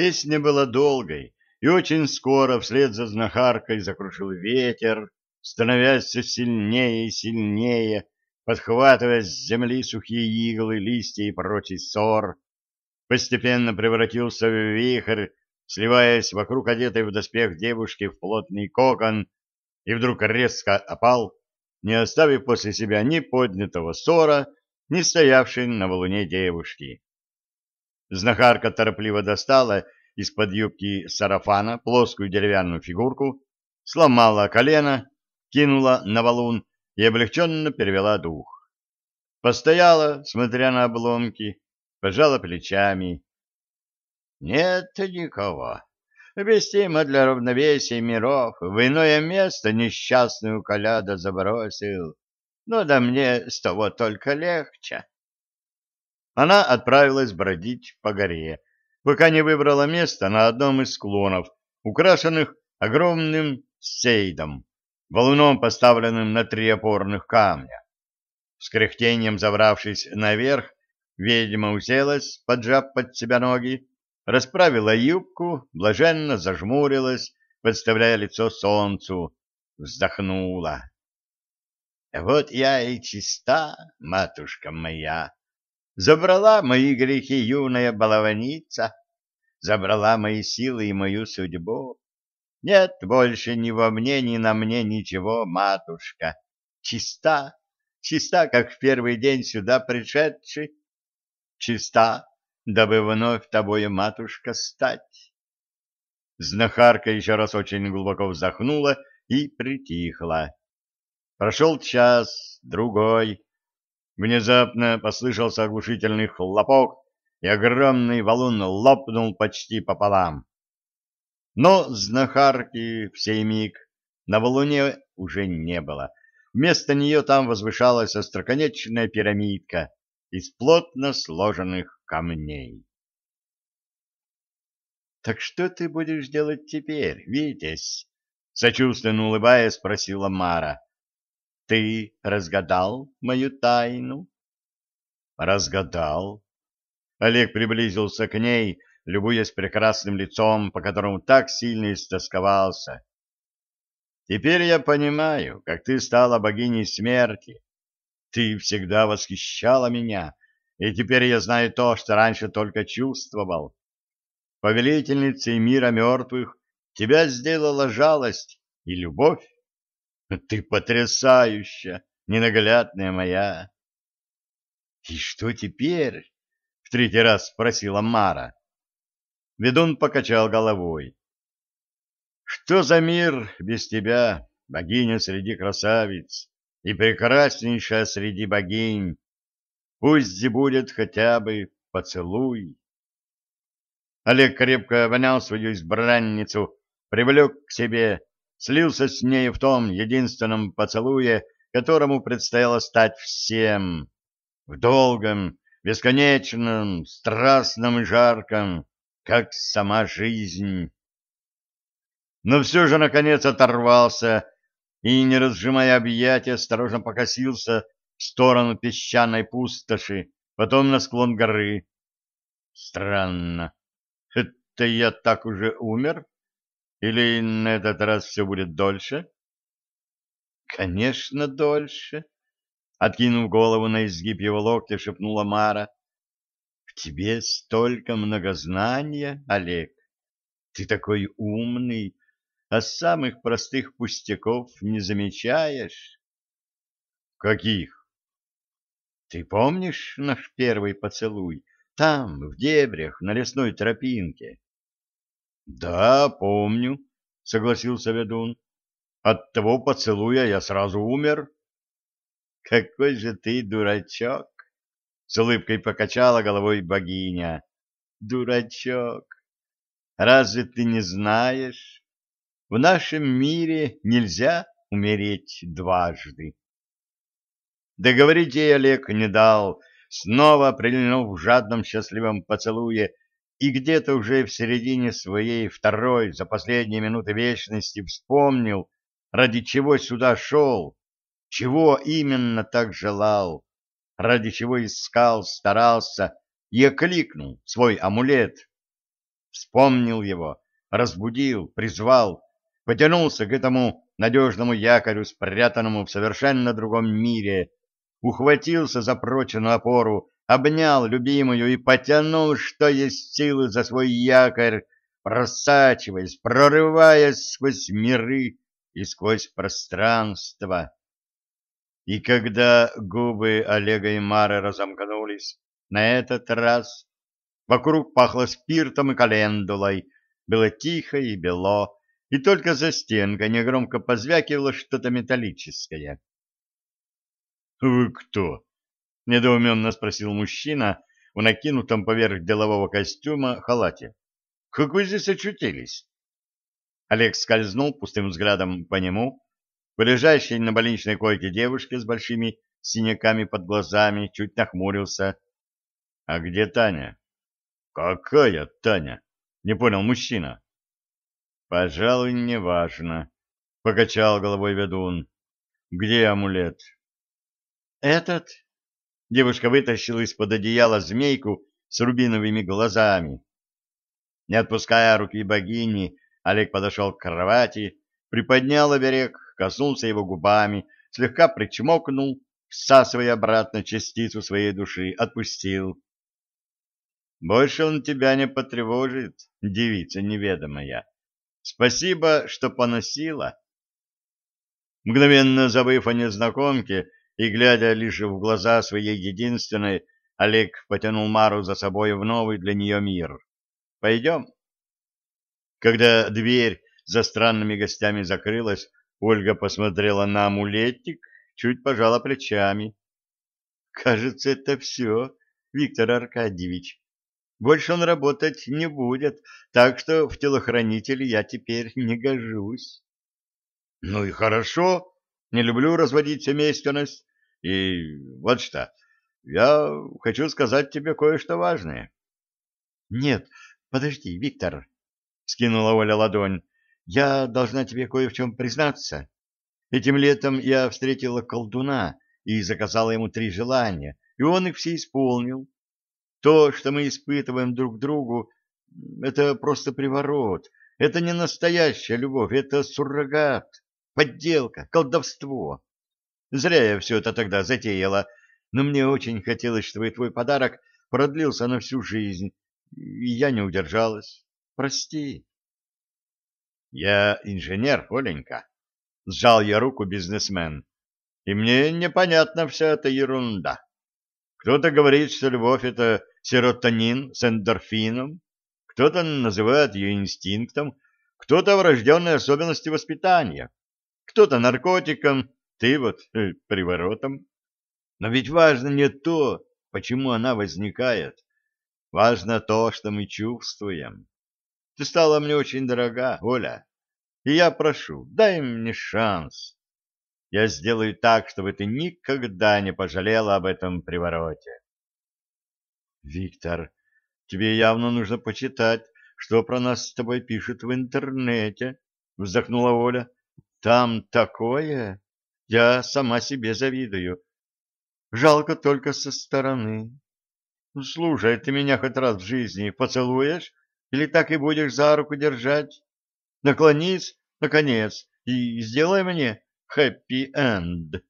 Песня была долгой, и очень скоро вслед за знахаркой закрушил ветер, становясь все сильнее и сильнее, подхватывая с земли сухие иглы, листья и прочий сор, постепенно превратился в вихрь, сливаясь вокруг одетой в доспех девушки в плотный кокон, и вдруг резко опал, не оставив после себя ни поднятого ссора, ни стоявшей на валуне девушки. Знахарка торопливо достала из-под юбки сарафана плоскую деревянную фигурку, сломала колено, кинула на валун и облегченно перевела дух. Постояла, смотря на обломки, пожала плечами. Нет никого. Вестимо для равновесия миров в иное место несчастную коляда забросил. Но да мне с того только легче. Она отправилась бродить по горе, пока не выбрала место на одном из склонов, украшенных огромным сейдом, валуном, поставленным на три опорных камня. С кряхтением забравшись наверх, ведьма уселась, поджав под себя ноги, расправила юбку, блаженно зажмурилась, подставляя лицо солнцу, вздохнула. — Вот я и чиста, матушка моя, забрала мои грехи юная баловница, забрала мои силы и мою судьбу. Нет больше ни во мне, ни на мне ничего, матушка, чиста, чиста, как в первый день сюда пришедший, чиста, дабы вновь тобою, матушка, стать. Знахарка еще раз очень глубоко вздохнула и притихла. Прошел час, другой. Внезапно послышался оглушительный хлопок, и огромный валун лопнул почти пополам. Но знахарки в сей миг на валуне уже не было. Вместо нее там возвышалась остроконечная пирамидка из плотно сложенных камней. «Так что ты будешь делать теперь, Витязь?» — сочувственно улыбаясь, спросила Мара. «Ты разгадал мою тайну?» «Разгадал». Олег приблизился к ней, любуясь прекрасным лицом, по которому так сильно истосковался. «Теперь я понимаю, как ты стала богиней смерти. Ты всегда восхищала меня, и теперь я знаю то, что раньше только чувствовал. Повелительницей мира мертвых тебя сделала жалость и любовь. Ты потрясающая, ненаглядная моя. — И что теперь? — в третий раз спросила Мара. Ведун покачал головой. — Что за мир без тебя, богиня среди красавиц и прекраснейшая среди богинь? Пусть будет хотя бы поцелуй. Олег крепко обнял свою избранницу, привлек к себе, слился с ней в том единственном поцелуе, которому предстояло стать всем, в долгом, бесконечном, страстном и жарком, как сама жизнь. Но все же, наконец, оторвался и, не разжимая объятия, осторожно покосился в сторону песчаной пустоши, потом на склон горы. Странно. Это я так уже умер? Или на этот раз все будет дольше? Конечно, дольше. Откинув голову на изгиб его локтя, шепнула Мара. В тебе столько многознания, Олег. Ты такой умный, а самых простых пустяков не замечаешь. Каких? Ты помнишь наш первый поцелуй? Там, в дебрях, на лесной тропинке. — Да, помню, — согласился ведун. — От того поцелуя я сразу умер. — Какой же ты дурачок! — с улыбкой покачала головой богиня. — Дурачок! Разве ты не знаешь? В нашем мире нельзя умереть дважды. Договорить ей Олег не дал, снова прильнув в жадном счастливом поцелуе, и где-то уже в середине своей второй за последние минуты вечности вспомнил, ради чего сюда шел, чего именно так желал, ради чего искал, старался и окликнул свой амулет. вспомнил его, разбудил, призвал, потянулся к этому надежному якорю, спрятанному в совершенно другом мире, ухватился за прочную опору, обнял любимую и потянул, что есть силы, за свой якорь, просачиваясь, прорываясь сквозь миры и сквозь пространство. И когда губы Олега и Мары разомкнулись на этот раз, вокруг пахло спиртом и календулой, было тихо и бело, и только за стенкой негромко позвякивало что-то металлическое. — Вы кто? — недоуменно спросил мужчина в накинутом поверх делового костюма халате. — Как вы здесь очутились? Олег скользнул пустым взглядом по нему, по лежащей на больничной койке девушке с большими синяками под глазами, чуть нахмурился. — А где Таня? — Какая Таня? — не понял мужчина. Пожалуй, не важно, покачал головой ведун. Где амулет? Этот? Девушка вытащила из-под одеяла змейку с рубиновыми глазами. Не отпуская руки богини, Олег подошел к кровати, приподнял оберег, коснулся его губами, слегка причмокнул, всасывая обратно частицу своей души, отпустил. Больше он тебя не потревожит, девица неведомая. Спасибо, что поносила. Мгновенно забыв о незнакомке и глядя лишь в глаза своей единственной, Олег потянул Мару за собой в новый для нее мир. «Пойдем». Когда дверь за странными гостями закрылась, Ольга посмотрела на амулетик, чуть пожала плечами. «Кажется, это все, Виктор Аркадьевич. Больше он работать не будет, так что в телохранители я теперь не гожусь. — Ну и хорошо. Не люблю разводить семейственность. И вот что, я хочу сказать тебе кое-что важное. — Нет, подожди, Виктор, — скинула Оля ладонь. — Я должна тебе кое в чем признаться. Этим летом я встретила колдуна и заказала ему три желания, и он их все исполнил. То, что мы испытываем друг другу, это просто приворот. Это не настоящая любовь, это суррогат, подделка, колдовство. Зря я все это тогда затеяла, но мне очень хотелось, чтобы твой подарок продлился на всю жизнь, и я не удержалась. Прости. Я инженер, Оленька. Сжал я руку бизнесмен. И мне непонятна вся эта ерунда. Кто-то говорит, что любовь — это серотонин с эндорфином, кто-то называет ее инстинктом, кто-то врожденной особенностью воспитания, кто-то наркотиком, ты вот э, приворотом. Но ведь важно не то, почему она возникает. Важно то, что мы чувствуем. Ты стала мне очень дорога, Оля, и я прошу, дай мне шанс. Я сделаю так, чтобы ты никогда не пожалела об этом привороте. Виктор, тебе явно нужно почитать, что про нас с тобой пишут в интернете, вздохнула Оля. Там такое, я сама себе завидую. Жалко только со стороны. Слушай, ты меня хоть раз в жизни поцелуешь или так и будешь за руку держать? Наклонись, наконец, и сделай мне хэппи-энд.